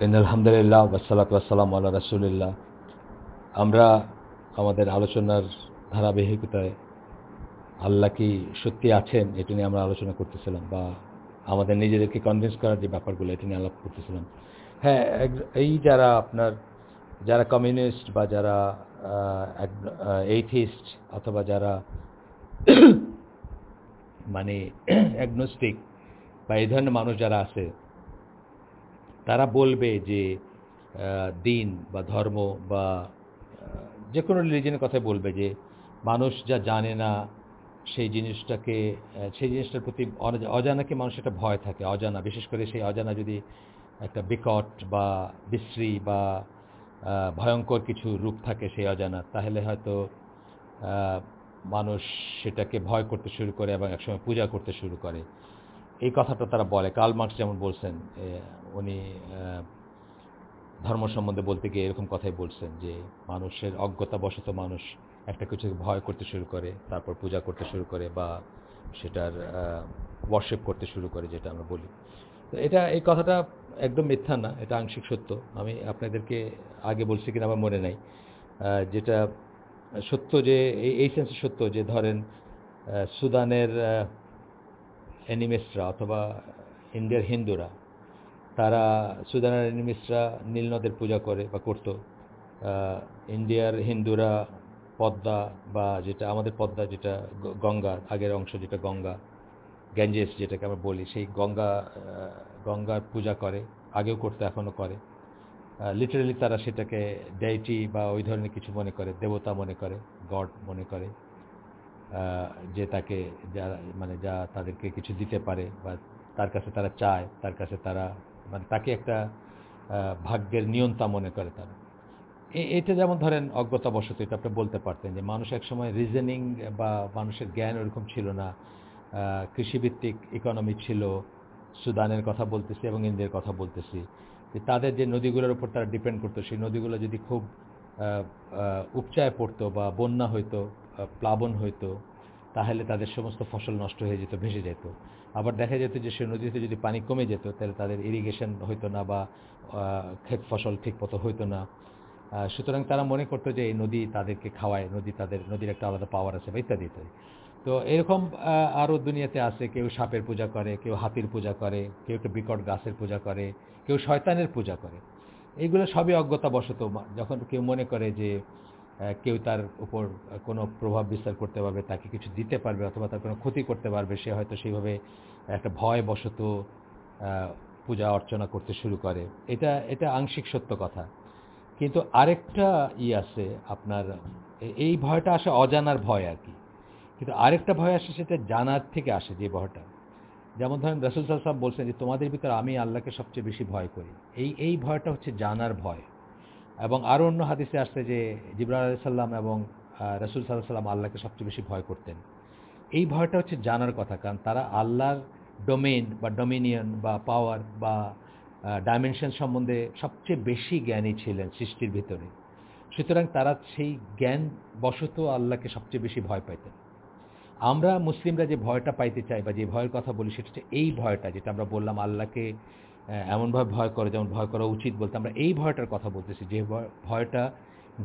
আলহামদুলিল্লাহ ওসালাত ওয়াসালাম আল্লাহ রাসুলিল্লাহ। আমরা আমাদের আলোচনার ধারাবাহিকতায় আল্লাহ কি সত্যি আছেন, এটা নিয়ে আমরা আলোচনা করতেছিলাম বা আমাদের নিজেদেরকে কনভিন্স করার যে ব্যাপারগুলো, এটা নিয়ে আলাপ করতেছিলাম। হ্যাঁ এই যারা আপনার, যারা কমিউনিস্ট বা যারা এইথিস্ট অথবা যারা মানে অ্যাগনোস্টিক বা এই ধরনের মানুষ যারা আছে তারা বলবে যে দিন বা ধর্ম বা যে কোনো রিলিজনের কথা বলবে যে, মানুষ যা জানে না, সেই জিনিসটাকে সেই জিনিসটার প্রতি অজানাকে মানুষ একটা ভয় থাকে, অজানা। বিশেষ করে সেই অজানা যদি একটা বিকট বা বিশ্রী বা ভয়ঙ্কর কিছু রূপ থাকে সেই অজানা, তাহলে হয়তো মানুষ সেটাকে ভয় করতে শুরু করে এবং একসময় পূজা করতে শুরু করে। এই কথাটা তারা বলে। কার্ল মার্কস যেমন বলছেন উনি ধর্ম সম্বন্ধে বলতে গিয়ে এরকম কথাই বলছেন যে, মানুষের অজ্ঞতাবশত মানুষ একটা কিছু ভয় করতে শুরু করে, তারপর পূজা করতে শুরু করে বা সেটার ওয়ার্শিপ করতে শুরু করে, যেটা আমরা বলি। তো এটা, এই কথাটা একদম মিথ্যা না, এটা আংশিক সত্য। আমি আপনাদেরকে আগে বলছি কিনা আমার মনে নাই। যেটা সত্য যে, এই সেন্সে সত্য যে, ধরেন সুদানের অ্যানিমিস্টরা অথবা ইন্ডিয়ার হিন্দুরা, তারা সুদানের অ্যানিমিস্টরা নীল নদের পূজা করে বা করতো। ইন্ডিয়ার হিন্দুরা পদ্মা বা যেটা, আমাদের পদ্মা যেটা গঙ্গার আগের অংশ যেটা গঙ্গা গ্যাঞ্জেস যেটাকে আমরা বলি, সেই গঙ্গা গঙ্গার পূজা করে, আগেও করতে, এখনও করে। লিটারেলি তারা সেটাকে ডেইটি বা ওই ধরনের কিছু মনে করে, দেবতা মনে করে গড মনে করে। যে তাকে যা মানে যা তাদেরকে কিছু দিতে পারে বা তার কাছে তারা চায়, তার কাছে তারা মানে তাকে একটা ভাগ্যের নিয়ন্তা মনে করে তারা। এটা যেমন ধরেন অজ্ঞতাবশত, এটা আপনি বলতে পারতেন যে মানুষ একসময় রিজনিং বা মানুষের জ্ঞান ওরকম ছিল না। কৃষিভিত্তিক ইকোনমি ছিল, সুদানের কথা বলতেছি এবং ইন্ডিয়ার কথা বলতেছি। যে তাদের যে নদীগুলোর উপর তারা ডিপেন্ড করতো, সেই নদীগুলো যদি খুব উপচায় পড়তো বা বন্যা হইতো প্লাবন হইতো, তাহলে তাদের সমস্ত ফসল নষ্ট হয়ে যেত, ভেসে যেত। আবার দেখা যেত যে সে নদীতে যদি পানি কমে যেত, তাহলে তাদের ইরিগেশন হইতো না বা ক্ষেত ফসল ঠিক মতো হইতো না। সুতরাং তারা মনে করতো যে এই নদী তাদেরকে খাওয়ায়, নদী তাদের, নদীর একটা আলাদা পাওয়ার আছে বা ইত্যাদি ইত্যাদি। তো এরকম আরও দুনিয়াতে আছে, কেউ সাপের পূজা করে, কেউ হাতির পূজা করে, কেউ একটা বিকট গাছের পূজা করে, কেউ শয়তানের পূজা করে। এইগুলো সবই অজ্ঞতাবশত। যখন কেউ মনে করে যে কেউ তার উপর কোনো প্রভাব বিস্তার করতে পারবে, তাকে কিছু দিতে পারবে অথবা তার কোনো ক্ষতি করতে পারবে, সে হয়তো সেইভাবে একটা ভয় বশত পূজা অর্চনা করতে শুরু করে। এটা এটা আংশিক সত্য কথা। কিন্তু আরেকটা ই আছে আপনার এই ভয়টা আসে অজানার ভয় আর কি। কিন্তু আরেকটা ভয় আসে সেটা জানার থেকে আসে যে ভয়টা। যেমন ধরেন রসুল সাহেব বলছেন যে, তোমাদের ভিতরে আমি আল্লাহকে সবচেয়ে বেশি ভয় করি। এই এই ভয়টা হচ্ছে জানার ভয়। এবং আরও অন্য হাদিসে আসছে যে জিবরা আলাইসাল্লাম এবং রসুল সাল্লাহ সাল্লাম আল্লাহকে সবচেয়ে বেশি ভয় করতেন। এই ভয়টা হচ্ছে জানার কথা, কারণ তারা আল্লাহর ডোমেন বা ডোমিনিয়ন বা পাওয়ার বা ডাইমেনশন সম্বন্ধে সবচেয়ে বেশি জ্ঞানী ছিলেন সৃষ্টির ভিতরে। সুতরাং তারা সেই জ্ঞান বশত আল্লাহকে সবচেয়ে বেশি ভয় পাইতেন। আমরা মুসলিমরা যে ভয়টা পাইতে চাই বা যে ভয়ের কথা বলি, সেটা হচ্ছে এই ভয়টা, যেটা আমরা বললাম আল্লাহকে এমনভাবে ভয় করে, যেমন ভয় করা উচিত বলতে আমরা এই ভয়টার কথা বলতেছি, যে ভয়টা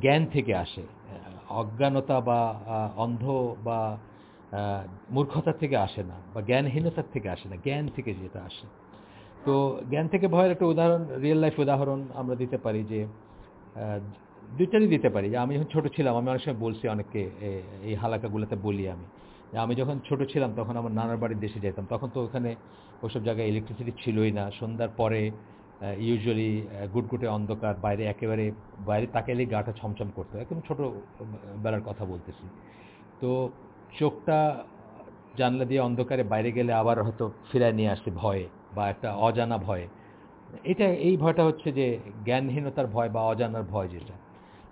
জ্ঞান থেকে আসে অজ্ঞানতা বা অন্ধ বা মূর্খতা থেকে আসে না, বা জ্ঞানহীনতার থেকে আসে না, জ্ঞান থেকে যেটা আসে। তো জ্ঞান থেকে ভয়ের একটা উদাহরণ রিয়েল লাইফ উদাহরণ আমরা দিতে পারি যে দুইটারই দিতে পারি। যে আমি যখন ছোটো ছিলাম, আমি অনেক সময় বলছি অনেককে এই হালাকাগুলোতে বলি আমি। আমি যখন ছোট ছিলাম তখন আমার নানার বাড়ির দেশে যেতাম। তখন তো ওখানে ওসব জায়গায় ইলেকট্রিসিটি ছিলই না। সন্ধ্যার পরে ইউজুয়ালি গুটগুটে অন্ধকার, বাইরে একেবারে, বাইরে তাকালেই গাটা ছমছম করতো। একদম ছোটো বেলার কথা বলতেছি। তো চোখটা জানলা দিয়ে অন্ধকারে বাইরে গেলে আবার হয়তো ফিরায় নিয়ে আসে ভয়ে বা একটা অজানা ভয়ে। এটা, এই ভয়টা হচ্ছে যে জ্ঞানহীনতার ভয় বা অজানার ভয় যেটা।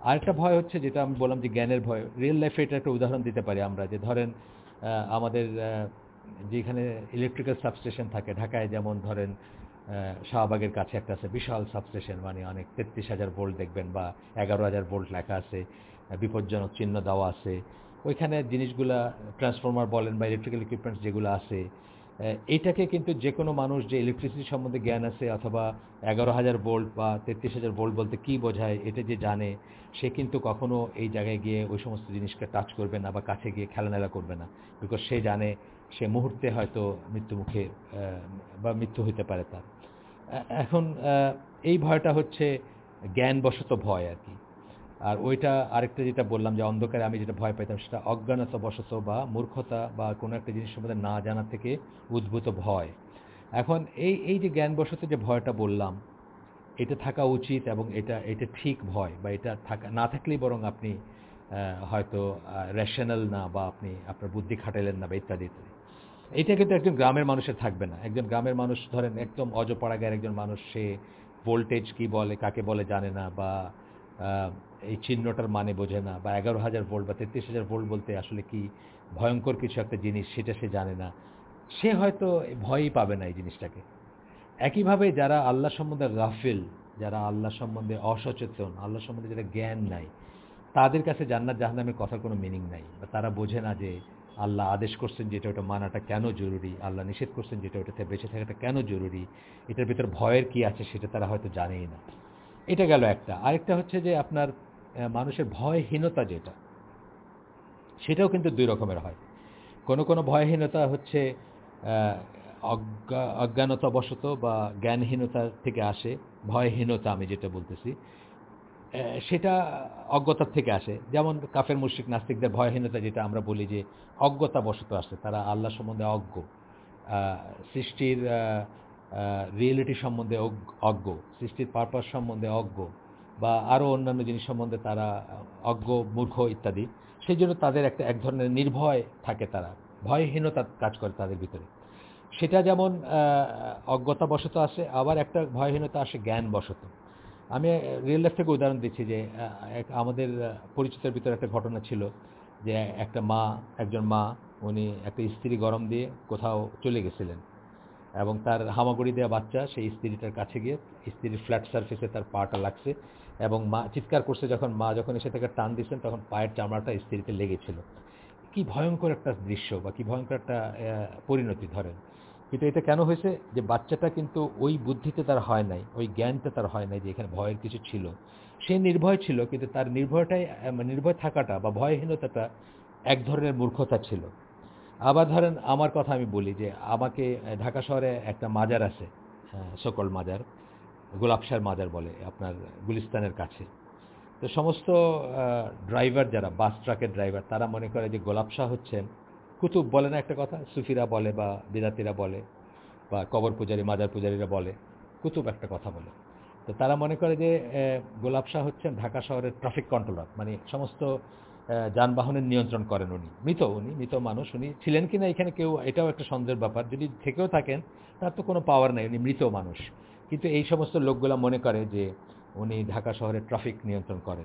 আরেকটা ভয় হচ্ছে যেটা আমি বললাম যে জ্ঞানের ভয়। রিয়েল লাইফে এটা একটা উদাহরণ দিতে পারি আমরা যে ধরেন আমাদের যেখানে ইলেকট্রিক্যাল সাবস্টেশন থাকে, ঢাকায় যেমন ধরেন শাহবাগের কাছে একটা আছে, বিশাল সাবস্টেশন মানে অনেক তেত্রিশ হাজার ভোল্ট দেখবেন বা এগারো হাজার ভোল্ট লেখা আছে বিপজ্জনক চিহ্ন দেওয়া আছে। ওইখানে জিনিসগুলা ট্রান্সফর্মার বলেন বা ইলেকট্রিক্যাল ইকুইপমেন্টস যেগুলো আছে এটাকে কিন্তু যে কোনো মানুষ যে ইলেকট্রিসিটি সম্বন্ধে জ্ঞান আছে অথবা এগারো হাজার ভোল্ট বা তেত্রিশ হাজার ভোল্ট বলতে কী বোঝায়, এটা যে জানে, সে কিন্তু কখনো এই জায়গায় গিয়ে ওই সমস্ত জিনিসকে টাচ করবে না বা কাছে গিয়ে খেলানেলা করবে না। বিকজ সে জানে, সে মুহূর্তে হয়তো মৃত্যুমুখে বা মৃত্যু হইতে পারে তার। এখন এই ভয়টা হচ্ছে জ্ঞানবশত ভয় আর কি। আর ওইটা আরেকটা যেটা বললাম যে অন্ধকারে আমি যেটা ভয় পাইতাম সেটা অজ্ঞানতা, বশত বা মূর্খতা বা কোনো একটা জিনিস সম্বন্ধে না জানা থেকে উদ্ভূত ভয়। এখন এই এই যে জ্ঞানবশত যে ভয়টা বললাম, এটা থাকা উচিত এবং এটা এটা ঠিক ভয় বা এটা থাকা, না থাকলেই বরং আপনি হয়তো রেশনাল না বা আপনি আপনার বুদ্ধি খাটাইলেন না বা ইত্যাদি ইত্যাদি। এটা কিন্তু একজন গ্রামের মানুষের থাকবে না। একজন গ্রামের মানুষ ধরেন একদম অজপাড়াগার একজন মানুষ, সে ভোল্টেজ কি বলে, কাকে বলে জানে না বা এই চিহ্নটার মানে বোঝে না, বা এগারো হাজার ভোল্ট বা তেত্রিশ হাজার ভোল্ট বলতে আসলে কি ভয়ঙ্কর কিছু একটা জিনিস সেটা সে জানে না। সে হয়তো ভয়ই পাবে না এই জিনিসটাকে। একইভাবে যারা আল্লাহ সম্বন্ধে গাফিল, যারা আল্লাহ সম্বন্ধে অসচেতন, আল্লাহ সম্বন্ধে যারা জ্ঞান নাই, তাদের কাছে জান্নাত জাহান্নামের কথার কোনো মিনিং নাই, বা তারা বোঝে না যে আল্লাহ আদেশ করছেন যেটা ওটা মানাটা কেন জরুরি, আল্লাহ নিষেধ করছেন যেটা ওটাতে বেঁচে থাকাটা কেন জরুরি, এটার ভিতর ভয়ের কি আছে সেটা তারা হয়তো জানেই না। এটা গেল একটা। আরেকটা হচ্ছে যে আপনার মানুষের ভয়হীনতা যেটা, সেটাও কিন্তু দুই রকমের হয়। কোনো কোনো ভয়হীনতা হচ্ছে অজ্ঞা, অজ্ঞানতাবশত বা জ্ঞানহীনতা থেকে আসে, ভয়হীনতা আমি যেটা বলতেছি সেটা অজ্ঞতার থেকে আসে। যেমন কাফের, মুশ্রিক, নাস্তিকদের ভয়হীনতা যেটা আমরা বলি যে অজ্ঞতাবশত আসে, তারা আল্লাহ সম্বন্ধে অজ্ঞ সৃষ্টির রিয়েলিটি সম্বন্ধে অজ্ঞ, সৃষ্টির পারপাস সম্বন্ধে অজ্ঞ বা আরও অন্যান্য জিনিস সম্বন্ধে তারা, অজ্ঞ, মূর্খ ইত্যাদি সেই জন্য তাদের একটা, এক ধরনের নির্ভয় থাকে তারা, ভয়হীনতা কাজ করে তাদের ভিতরে। সেটা যেমন অজ্ঞতাবশত আসে, আবার একটা ভয়হীনতা আসে, জ্ঞানবশত। আমি রিয়েল লাইফ থেকে উদাহরণ দিচ্ছি যে আমাদের পরিচিতের ভিতরে একটা ঘটনা ছিল যে, একটা মা, একজন মা, উনি একটা স্ত্রী গরম দিয়ে কোথাও চলে গেছিলেন। এবং তার হামাগুড়ি দেওয়া বাচ্চা, সেই স্ত্রীটার কাছে গিয়ে, স্ত্রীর ফ্ল্যাট সার্ফেসে তার পাটা লাগছে এবং মা চিৎকার করছে যখন মা যখন এসে থেকে টান দিচ্ছেন, তখন পায়ের চামড়াটা স্ত্রীতে লেগেছিল। কি ভয়ঙ্কর একটা দৃশ্য বা কি ভয়ঙ্কর একটা পরিণতি ধরেন। কিন্তু এটা কেন হয়েছে? যে বাচ্চাটা কিন্তু ওই বুদ্ধিতে তার হয় নাই, ওই জ্ঞানটা তার হয় নাই যে এখানে ভয়ের কিছু ছিল। সে নির্ভয় ছিল, কিন্তু তার নির্ভয়টাই নির্ভয় থাকাটা বা ভয়হীনতাটা এক ধরনের মূর্খতা ছিল। আবার ধরেন আমার কথা আমি বলি যে আমাকে ঢাকা শহরে একটা মাজার আছে সকল মাজার, গোলাপসার মাজার বলে আপনার গুলিস্তানের কাছে। তো সমস্ত ড্রাইভার যারা বাস ট্রাকের ড্রাইভার তারা মনে করে যে গোলাপশাহ হচ্ছেন কুতুব বলে না একটা কথা, সুফিরা বলে বা বিদাতিরা বলে বা কবর পূজারী, মাজার পূজারীরা বলে, কুতুব একটা কথা বলে। তো তারা মনে করে যে গোলাপ শাহ হচ্ছেন ঢাকা শহরের ট্রাফিক কন্ট্রোলার মানে সমস্ত যানবাহনের নিয়ন্ত্রণ করেন উনি। মৃত উনি, মৃত মানুষ। উনি ছিলেন কিনা এখানে কেউ, এটাও একটা সন্দেহের ব্যাপার। যদি থেকেও থাকেন, তার তো কোনো পাওয়ার নেই, উনি মৃত মানুষ। কিন্তু এই সমস্ত লোকগুলো মনে করে যে উনি ঢাকা শহরের ট্রাফিক নিয়ন্ত্রণ করেন।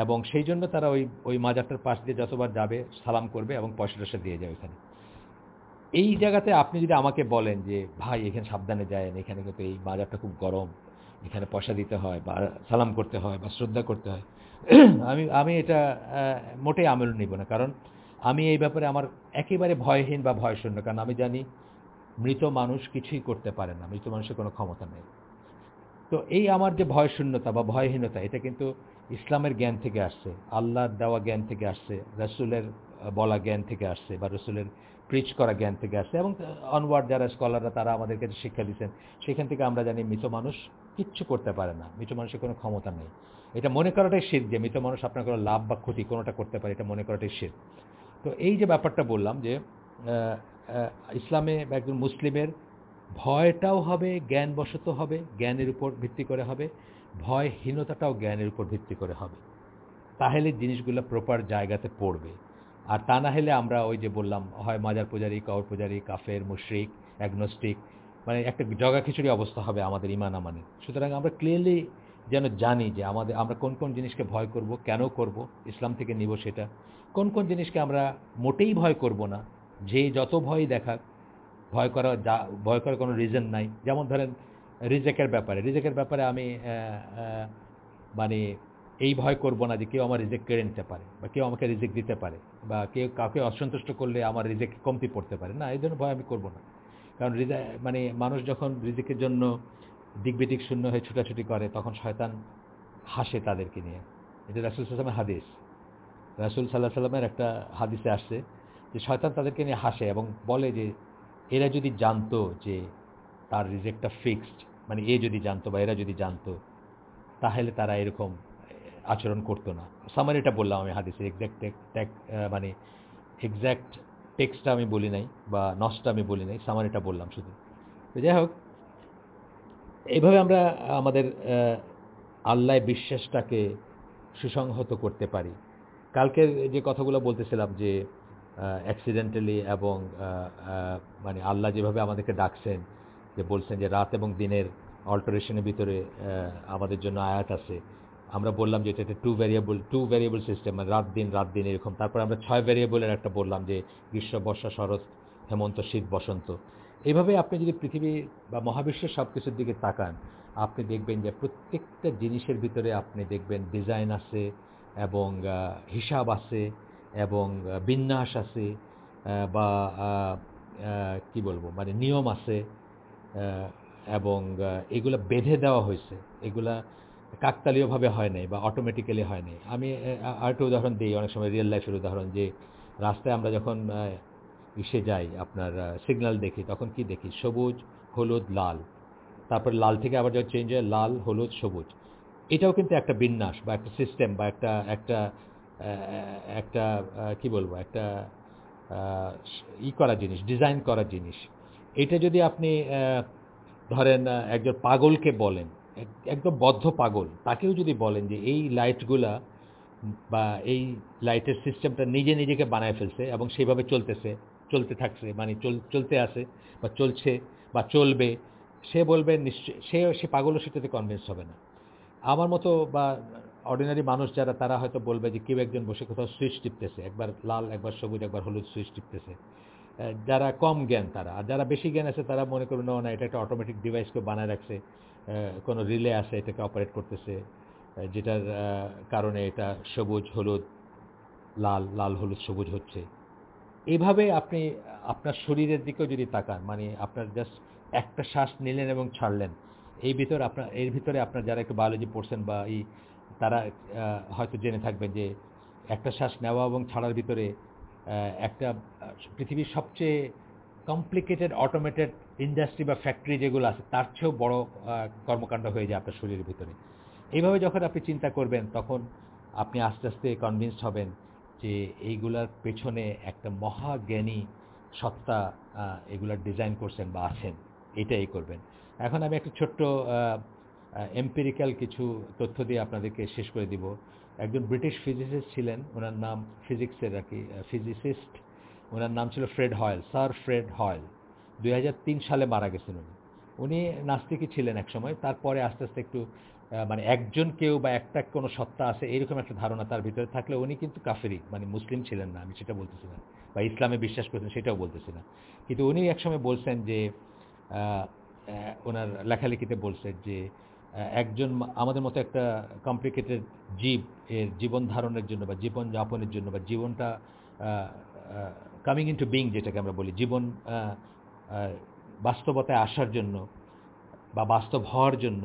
এবং সেই জন্য তারা ওই ওই মাজারটার পাশ দিয়ে যতবার যাবে, সালাম করবে এবং পয়সা টয়সা দিয়ে যায় ওইখানে। এই জায়গাতে আপনি যদি আমাকে বলেন যে, ভাই, এখানে সাবধানে যায় এখানে কিন্তু এই মাজারটা খুব গরম। এখানে পয়সা দিতে হয় বা সালাম করতে হয় বা শ্রদ্ধা করতে হয়। আমি আমি এটা মোটেই আমল নিব না। কারণ আমি এই ব্যাপারে আমার একেবারে ভয়হীন বা ভয়শূন্য। কারণ আমি জানি মৃত মানুষ কিছুই করতে পারে না। মৃত মানুষের কোনো ক্ষমতা নেই। তো এই আমার যে ভয়শূন্যতা বা ভয়হীনতা, এটা কিন্তু ইসলামের জ্ঞান থেকে আসছে, আল্লাহর দেওয়া জ্ঞান থেকে আসছে, রসুলের বলা জ্ঞান থেকে আসছে বা রসুলের প্রিচ করা জ্ঞান থেকে আসছে এবং অনওয়ার্ড যারা স্কলাররা তারা আমাদেরকে যে শিক্ষা দিচ্ছেন, সেখান থেকে আমরা জানি মৃত মানুষ কিচ্ছু করতে পারে না, মৃত মানুষের কোনো ক্ষমতা নেই। এটা মনে করাটাই শীত যে মৃত মানুষ আপনার কোনো লাভ বা ক্ষতি কোনোটা করতে পারে, এটা মনে করাটাই শীত তো এই যে ব্যাপারটা বললাম যে ইসলামে বা একজন মুসলিমের ভয়টাও হবে, জ্ঞানবশত হবে, জ্ঞানের উপর ভিত্তি করে হবে, ভয়হীনতাটাও জ্ঞানের উপর ভিত্তি করে হবে। তাহলে জিনিসগুলো প্রপার জায়গাতে পড়বে। আর তা না হলে আমরা ওই যে বললাম, হয় মাজার পূজারী কর পূজারী, কাফের, মুশ্রিক অ্যাগনোস্টিক মানে একটা জগা খিচুড়ি অবস্থা হবে আমাদের ইমান আমানে। সুতরাং আমরা ক্লিয়ারলি যেন জানি যে আমাদের, আমরা কোন কোন জিনিসকে ভয় করব, কেন করব, ইসলাম থেকে নিব সেটা। কোন কোন জিনিসকে আমরা মোটেই ভয় করব না, যে যত ভয় দেখাক, ভয় করা যা, ভয় করার কোনো রিজন নাই। যেমন ধরেন রিজেকের ব্যাপারে রিজেকের ব্যাপারে আমি মানে এই ভয় করব না যে কেউ আমার রিজেক কেড়ে নিতে পারে, বা কেউ আমাকে রিজেক দিতে পারে, বা কেউ কাউকে অসন্তুষ্ট করলে আমার রিজেক কমতি পড়তে পারে। না, এই জন্য ভয় আমি করব না। কারণ মানে মানুষ যখন রিজিকের জন্য দিকবিদিক শূন্য হয়ে ছুটাছুটি করে, তখন শয়তান হাসে তাদেরকে নিয়ে। এটা রাসুল সাল্লামের হাদিস। রাসুল সাল্লাহ সাল্লামের একটা হাদিসে আসছে যে শয়তান তাদেরকে নিয়ে হাসে এবং বলে যে, এরা যদি জানতো যে তার রিজেক্টটা ফিক্সড মানে এ যদি জানতো বা এরা যদি জানতো, তাহলে তারা এরকম আচরণ করতো না। সামার এটা বললাম আমি হাদিসে এক্স্যাক্ট মানে এক্স্যাক্ট টেক্সটটা আমি বলি নাই বা নসটা আমি বলি নাই সামার এটা বললাম শুধু। তো যাই হোক, এইভাবে আমরা আমাদের আল্লাহ বিশ্বাসটাকে সুসংহত করতে পারি। কালকের যে কথাগুলো বলতেছিলাম যে অ্যাক্সিডেন্টালি এবং মানে আল্লাহ যেভাবে আমাদেরকে ডাকছেন, যে বলছেন যে রাত এবং দিনের অল্টারেশনের ভিতরে আমাদের জন্য আয়াত আছে আমরা বললাম যে এটা একটা two variable two variable system মানে রাত দিন রাত দিন এরকম। তারপর আমরা ছয় ভ্যারিয়েবলের একটা বললাম যে গ্রীষ্ম, বর্ষা, শরৎ, হেমন্ত, শীত, বসন্ত। এইভাবে আপনি যদি পৃথিবী বা মহাবিশ্বের সব কিছুর দিকে তাকান, আপনি দেখবেন যে প্রত্যেকটা জিনিসের ভিতরে আপনি দেখবেন ডিজাইন আছে এবং হিসাব আছে এবং বিন্যাস আছে বা কি বলব? মানে নিয়ম আছে এবং এগুলা বেঁধে দেওয়া হয়েছে। এগুলা কাকতালীয়ভাবে হয় নাই বা অটোমেটিক্যালি হয় নাই। আমি আরেকটা উদাহরণ দিই, অনেক সময় রিয়েল লাইফের উদাহরণ যে, রাস্তায় আমরা যখন ইসে যাই, আপনার সিগন্যাল দেখি, তখন কি দেখি? সবুজ, হলুদ, লাল। তারপর লাল থেকে আবার যখন চেঞ্জ হয়, লাল, হলুদ, সবুজ। এটাও কিন্তু একটা বিন্যাস বা একটা সিস্টেম বা একটা একটা একটা কি বলব? একটা ই করা জিনিস ডিজাইন করা জিনিস। এটা যদি আপনি ধরেন একজন পাগলকে বলেন একদম বদ্ধ পাগল। তাকেও যদি বলেন যে এই লাইটগুলা বা এই লাইটের সিস্টেমটা নিজে নিজেকে বানায় ফেলছে এবং সেইভাবে চলতেছে, চলতে থাকছে মানে চলতে আসে বা চলছে বা চলবে, সে বলবে নিশ্চয় সে সে পাগলও সেটাতে কনভিন্স হবে না। আমার মতো বা অর্ডিনারি মানুষ যারা, তারা হয়তো বলবে যে কেউ একজন বসে কোথাও সুইচ টিপতেছে, একবার লাল, একবার সবুজ, একবার হলুদ সুইচ টিপতেছে। যারা কম জ্ঞান তারা, আর যারা বেশি জ্ঞান আছে তারা মনে করবে, না এটা একটা অটোমেটিক ডিভাইসকে বানায় রাখছে। কোনো রিলে আসে, এটাকে অপারেট করতেছে যেটার কারণে এটা সবুজ, হলুদ, লাল লাল, হলুদ, সবুজ হচ্ছে। এইভাবে আপনি, আপনার শরীরের দিকেও যদি তাকান মানে আপনার জাস্ট একটা শ্বাস নিলেন এবং ছাড়লেন, এই ভিতর আপনার, এর ভিতরে আপনার যারা একটু বায়োলজি পড়ছেন বা এই, তারা হয়তো জেনে থাকবেন যে একটা শ্বাস নেওয়া এবং ছাড়ার ভিতরে একটা পৃথিবীর সবচেয়ে কমপ্লিকেটেড অটোমেটেড ইন্ডাস্ট্রি বা ফ্যাক্টরি যেগুলো আছে, তার চেয়েও বড় কর্মকাণ্ড হয়ে যায় আপনার শরীরের ভিতরে। এইভাবে যখন আপনি চিন্তা করবেন, তখন আপনি আস্তে আস্তে কনভিন্সড হবেন যে এইগুলার পেছনে একটা মহাজ্ঞানী সত্তা এগুলার ডিজাইন করছেন বা আছেন। এটাই করবেন। এখন আমি একটা ছোট্ট এম্পিরিক্যাল কিছু তথ্য দিয়ে আপনাদেরকে শেষ করে দিব। একজন ব্রিটিশ ফিজিসিস্ট ছিলেন, ওনার নাম ফিজিক্সের আর কি ফিজিসিস্ট ওনার নাম ছিল Fred Hoyle, sir Fred Hoyle. দুই হাজার তিন সালে মারা গেছেন উনি। উনি নাস্তিকই ছিলেন একসময়, তারপরে আস্তে আস্তে একটু মানে একজন কেউ বা একটা কোনো সত্তা আছে, এরকম একটা ধারণা তার ভিতরে থাকলে উনি কিন্তু কাফেরি মানে মুসলিম ছিলেন না, আমি সেটা বলতেছি না। বা ইসলামে বিশ্বাস করছেন, সেটাও বলতেছি না। কিন্তু উনি একসময় বলছেন যে ওনার লেখালেখিতে বলছেন যে একজন আমাদের মতো একটা কমপ্লিকেটেড জীব, এর জীবন ধারণের জন্য বা জীবন যাপনের জন্য বা জীবনটা কামিং ইন টু বিং যেটাকে আমরা বলি, জীবন বাস্তবতায় আসার জন্য বা বাস্তব হওয়ার জন্য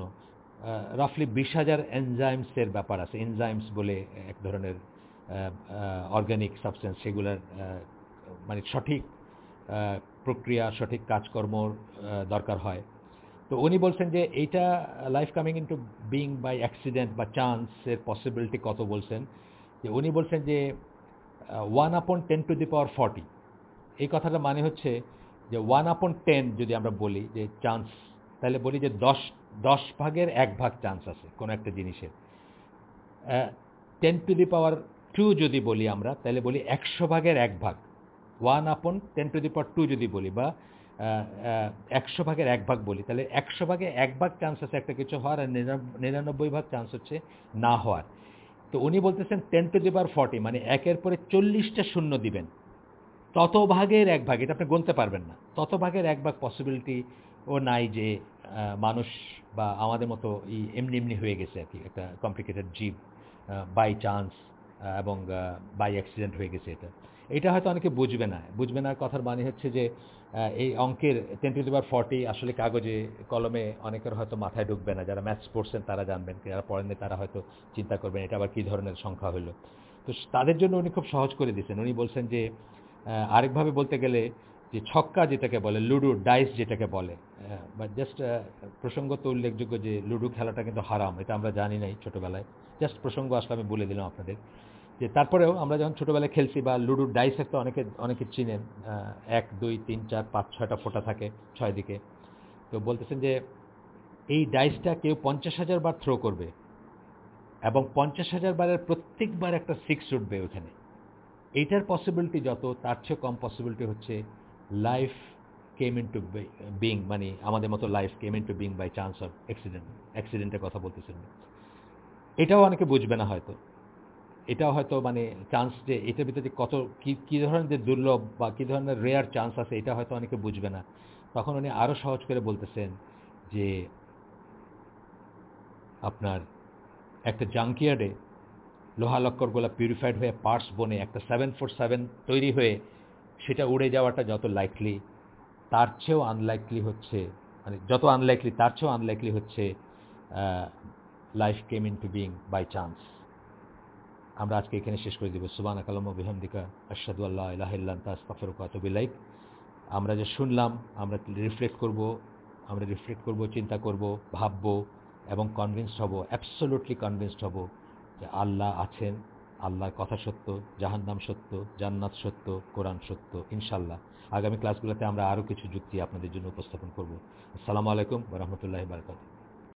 রাফলি বিশ হাজার এনজাইমসের ব্যাপার আছে। এনজাইমস বলে এক ধরনের অর্গ্যানিক সাবস্টেন্স সেগুলোর মানে সঠিক প্রক্রিয়া, সঠিক কাজকর্ম দরকার হয়। তো উনি বলছেন যে এইটা life coming into being by accident বা চান্সের পসিবিলিটি কত বলছেন? যে উনি বলছেন যে one upon ten to the power forty এই কথাটা মানে হচ্ছে যে ওয়ান আপন টেন যদি আমরা বলি যে চান্স তাহলে বলি যে দশ দশ ভাগের এক ভাগ চান্স আছে কোনো একটা জিনিসের। Ten to the power two যদি বলি আমরা, তাহলে বলি একশো ভাগের এক ভাগ। One upon ten to the power two যদি বলি বা একশো ভাগের এক ভাগ বলি, তাহলে একশো ভাগে এক ভাগ চান্স আছে একটা কিছু হওয়ার আর নিরানব্বই ভাগ চান্স হচ্ছে না হওয়ার। তো উনি বলতেছেন ten to the power forty মানে একের পরে চল্লিশটা শূন্য দিবেন। তত ভাগের এক ভাগ, এটা আপনি গুনতে পারবেন না। তত ভাগের এক ভাগ পসিবিলিটি ও নাই যে মানুষ বা আমাদের মতো এই এমনি এমনি হয়ে গেছে আর কি, একটা কমপ্লিকেটেড জীব বাই চান্স এবং বাই অ্যাক্সিডেন্ট হয়ে গেছে এটা। এটা হয়তো অনেকে বুঝবে না। বুঝবে না কথার মানে হচ্ছে যে এই অঙ্কের টেন টু পাওয়ার ফর্টি আসলে কাগজে, কলমে অনেকের হয়তো মাথায় ঢুকবে না। যারা ম্যাথস পড়ছেন তারা জানবেন, যারা পড়েননি তারা হয়তো চিন্তা করবেন এটা আবার কী ধরনের সংখ্যা হলো। তো তাদের জন্য উনি খুব সহজ করে দিয়েছেন। উনি বলছেন যে আরেকভাবে বলতে গেলে যে ছক্কা যেটাকে বলে, লুডো ডাইস যেটাকে বলে বা জাস্ট প্রসঙ্গত উল্লেখযোগ্য যে লুডো খেলাটা কিন্তু হারাম, এটা আমরা জানি নাই ছোটোবেলায়। জাস্ট প্রসঙ্গ আসলে আমি বলে দিলাম আপনাদের। যে তারপরেও আমরা যখন ছোটোবেলায় খেলছি বা লুডো ডাইসের তো অনেকে অনেকে চিনেন এক, দুই, তিন, চার, পাঁচ, ছয়টা ফোঁটা থাকে ছয় দিকে। তো বলতেছেন যে এই ডাইসটা কেউ পঞ্চাশ হাজার বার থ্রো করবে এবং পঞ্চাশ হাজার বারের প্রত্যেকবার একটা সিক্স উঠবে ওখানে। এইটার পসিবিলিটি যত, তার চেয়ে কম পসিবিলিটি হচ্ছে life came into being মানে আমাদের মতো life came into being by chance of accident অ্যাক্সিডেন্টের কথা বলতেছেন। এটাও অনেকে বুঝবে না হয়তো। এটাও হয়তো মানে চান্স যে এটার ভিতরে কত কী কী ধরনের যে দুর্লভ বা কী ধরনের রেয়ার চান্স আছে, এটা হয়তো অনেকে বুঝবে না। তখন উনি আরও সহজ করে বলতেছেন যে, আপনার একটা জাঙ্কিয়ার্ডে লোহা লক্করগুলো পিউরিফাইড হয়ে পার্টস বনে একটা সেভেন ফোর সেভেন তৈরি হয়ে সেটা উড়ে যাওয়াটা যত লাইকলি তার চেয়েও আনলাইকলি হচ্ছে মানে যত আনলাইকলি তার চেয়েও আনলাইকলি হচ্ছে life came into being by chance আমরা আজকে এখানে শেষ করে দিব। সুবান আকালম বিহামদিকা আশাদু আল্লাহ ইলাহিল্লাহ তাস্তাফর কাতবিলাইক আমরা যে শুনলাম, আমরা রিফ্লেক্ট করব, আমরা রিফ্লেক্ট করব, চিন্তা করব, ভাবব এবং কনভিন্সড হব অ্যাবসোলুটলি কনভিন্সড হব যে আল্লাহ আছেন, আল্লাহর কথা সত্য, জাহান্নাম সত্য, জান্নাত সত্য, কোরআন সত্য ইনশাল্লাহ আগামী ক্লাসগুলোতে আমরা আরও কিছু যুক্তি আপনাদের জন্য উপস্থাপন করব। আসসালামু আলাইকুম রহমতুল্লাহ বারকাত